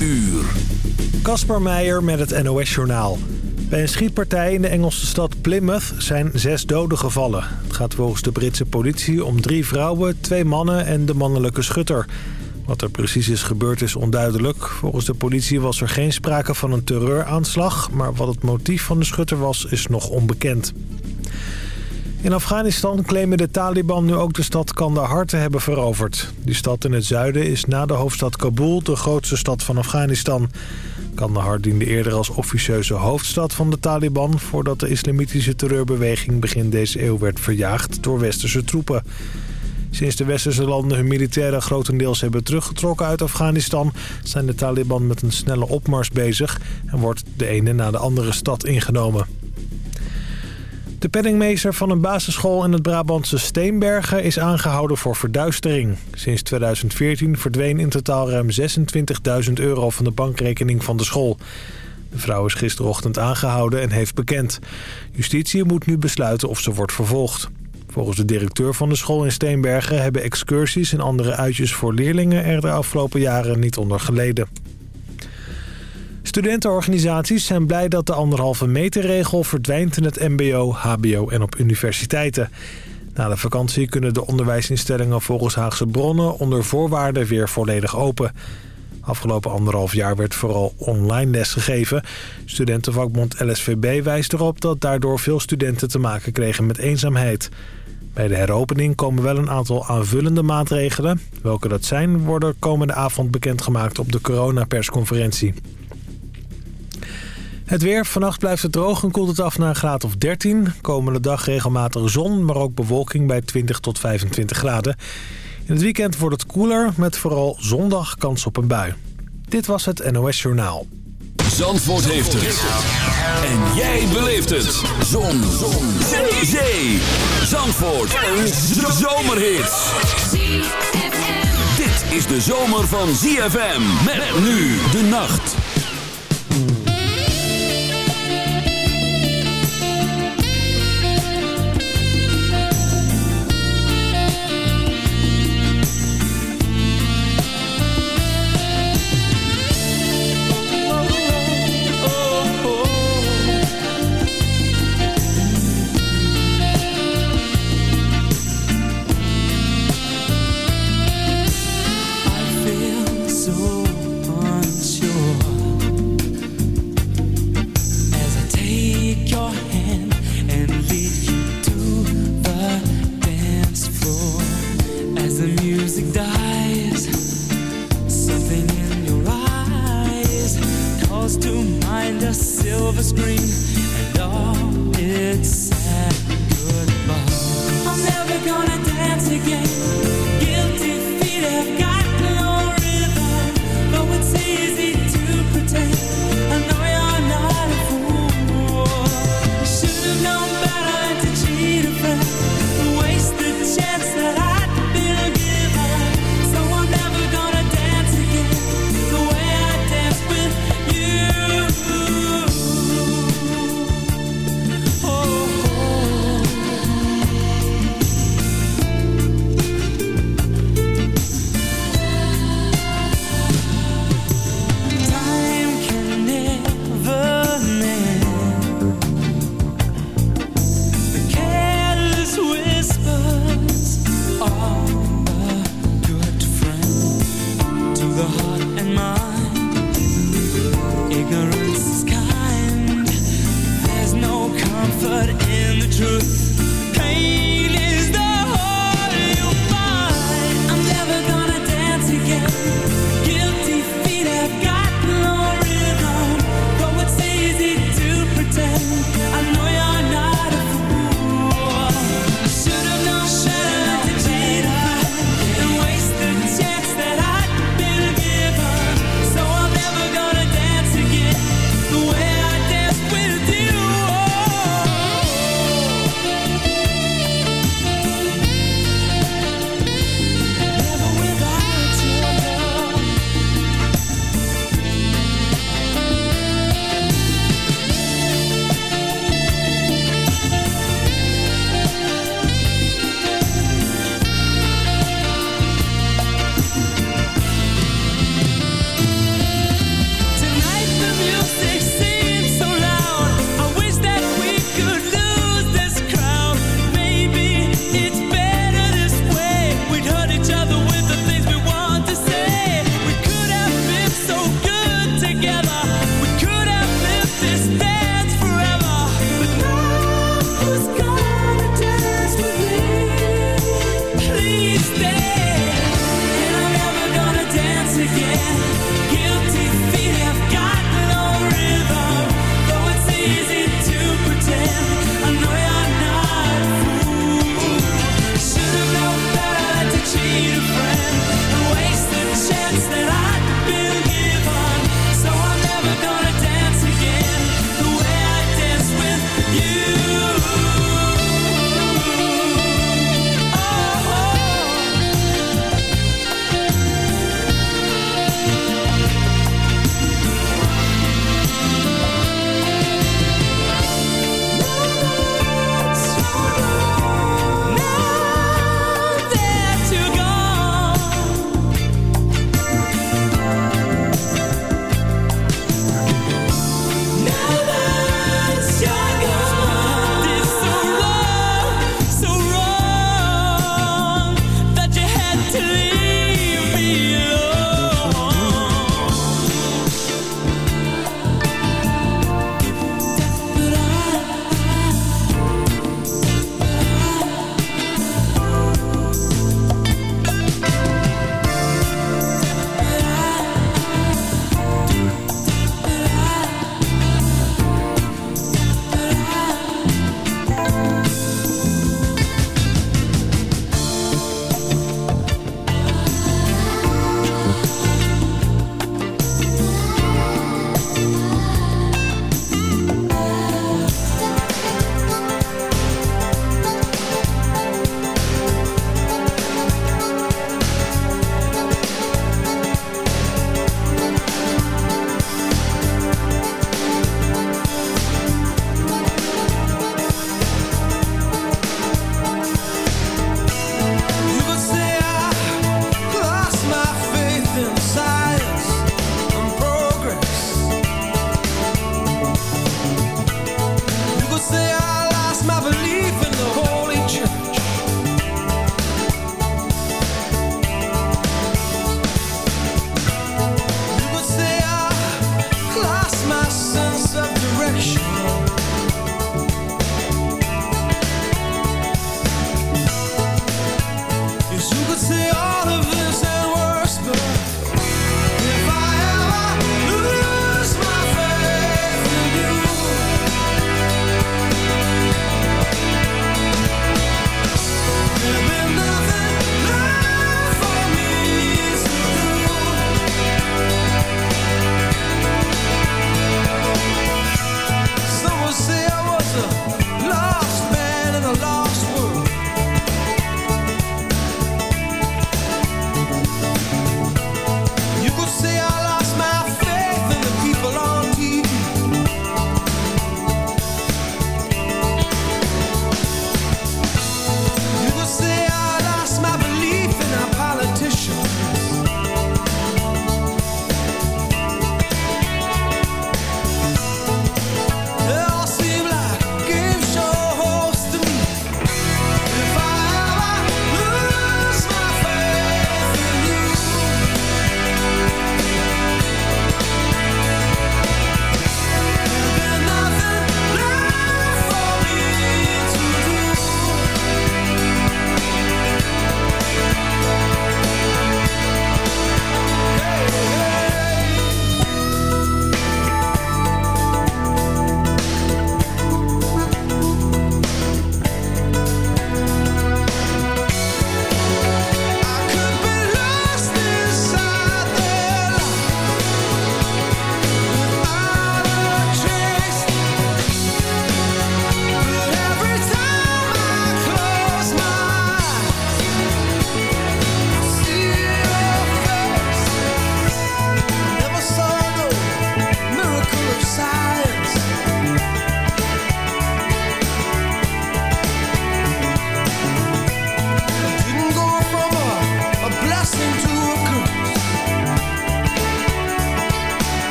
uur. Kasper Meijer met het NOS-journaal. Bij een schietpartij in de Engelse stad Plymouth zijn zes doden gevallen. Het gaat volgens de Britse politie om drie vrouwen, twee mannen en de mannelijke schutter. Wat er precies is gebeurd is onduidelijk. Volgens de politie was er geen sprake van een terreuraanslag... maar wat het motief van de schutter was, is nog onbekend. In Afghanistan claimen de Taliban nu ook de stad Kandahar te hebben veroverd. Die stad in het zuiden is na de hoofdstad Kabul de grootste stad van Afghanistan. Kandahar diende eerder als officieuze hoofdstad van de Taliban... voordat de islamitische terreurbeweging begin deze eeuw werd verjaagd door westerse troepen. Sinds de westerse landen hun militairen grotendeels hebben teruggetrokken uit Afghanistan... zijn de Taliban met een snelle opmars bezig en wordt de ene na de andere stad ingenomen. De penningmeester van een basisschool in het Brabantse Steenbergen is aangehouden voor verduistering. Sinds 2014 verdween in totaal ruim 26.000 euro van de bankrekening van de school. De vrouw is gisterochtend aangehouden en heeft bekend. Justitie moet nu besluiten of ze wordt vervolgd. Volgens de directeur van de school in Steenbergen hebben excursies en andere uitjes voor leerlingen er de afgelopen jaren niet onder geleden. Studentenorganisaties zijn blij dat de anderhalve meter regel verdwijnt in het mbo, hbo en op universiteiten. Na de vakantie kunnen de onderwijsinstellingen volgens Haagse bronnen onder voorwaarden weer volledig open. Afgelopen anderhalf jaar werd vooral online lesgegeven. Studentenvakbond LSVB wijst erop dat daardoor veel studenten te maken kregen met eenzaamheid. Bij de heropening komen wel een aantal aanvullende maatregelen. Welke dat zijn, worden komende avond bekendgemaakt op de coronapersconferentie. Het weer. Vannacht blijft het droog en koelt het af naar een graad of 13. Komende dag regelmatig zon, maar ook bewolking bij 20 tot 25 graden. In het weekend wordt het koeler, met vooral zondag kans op een bui. Dit was het NOS Journaal. Zandvoort heeft het. En jij beleeft het. Zon. zon. Zee. Zandvoort. Een zomerhit. Dit is de zomer van ZFM. Met nu de nacht.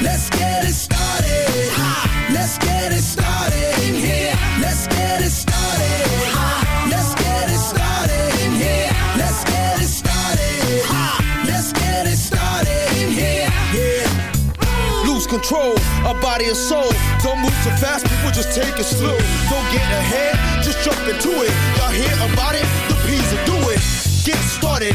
Let's get it started. Let's get it started in here. Let's get it started. Let's get it started in here. Let's get it started. Let's get it started in here. Yeah. lose control of body and soul. Don't move too fast, people just take it slow. Don't get ahead, just jump into it. Y'all hear about it? The P's will do it. Get started,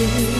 you.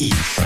eat.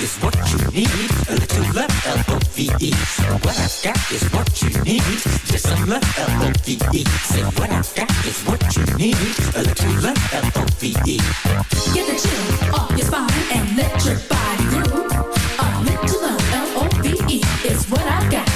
Is what you need. A little love, L-O-V-E. What I've got is what you need. Just some love, L-O-V-E. Said what I've got is what you need. A little love, L-O-V-E. Get the chill off your spine and let your body groove. A little love, L-O-V-E, is what I've got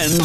zandvoort en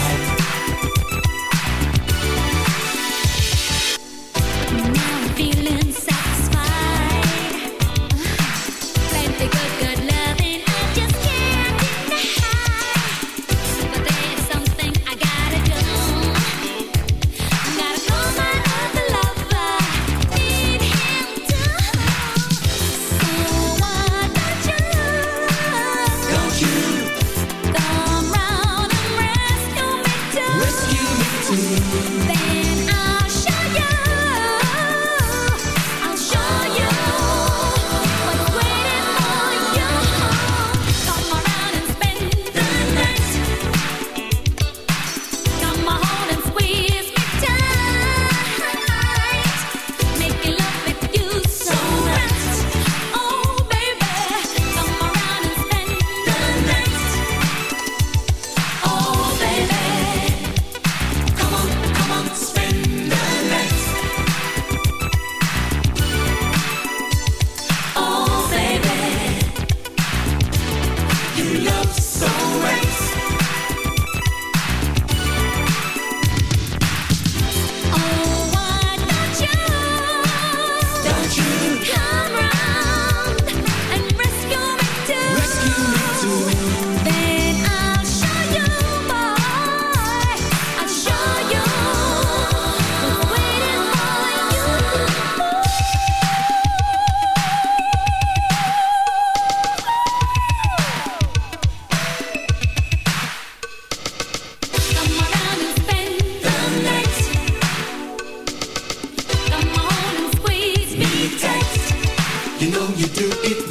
you do it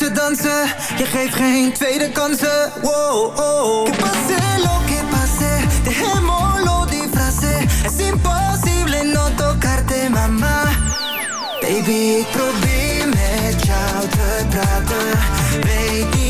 Je geeft geen tweede kansen. Wow, oh. Que pase lo que pase, dejémoslo die frase. Es imposible no tocarte, mama. Baby, ik probeer met jou te praten. baby.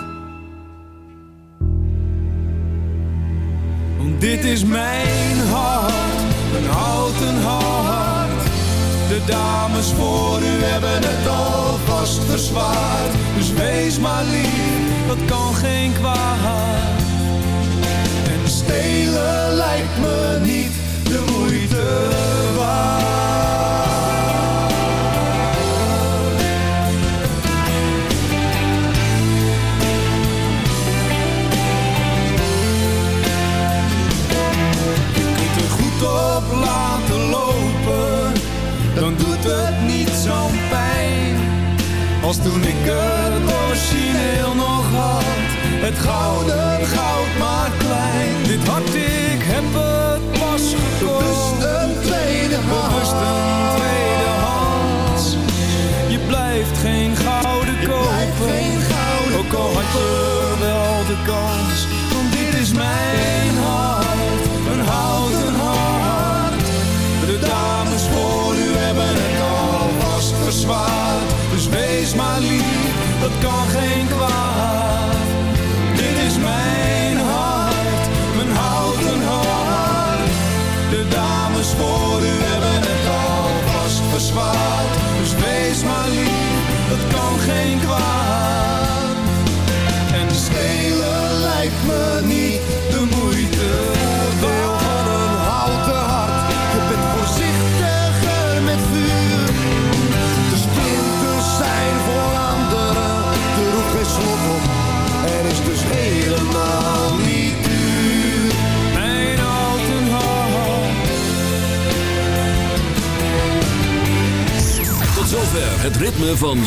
Dit is mijn hart, een houten hart. De dames voor u hebben het alvast verzwaard. Dus wees maar lief, dat kan geen kwaad.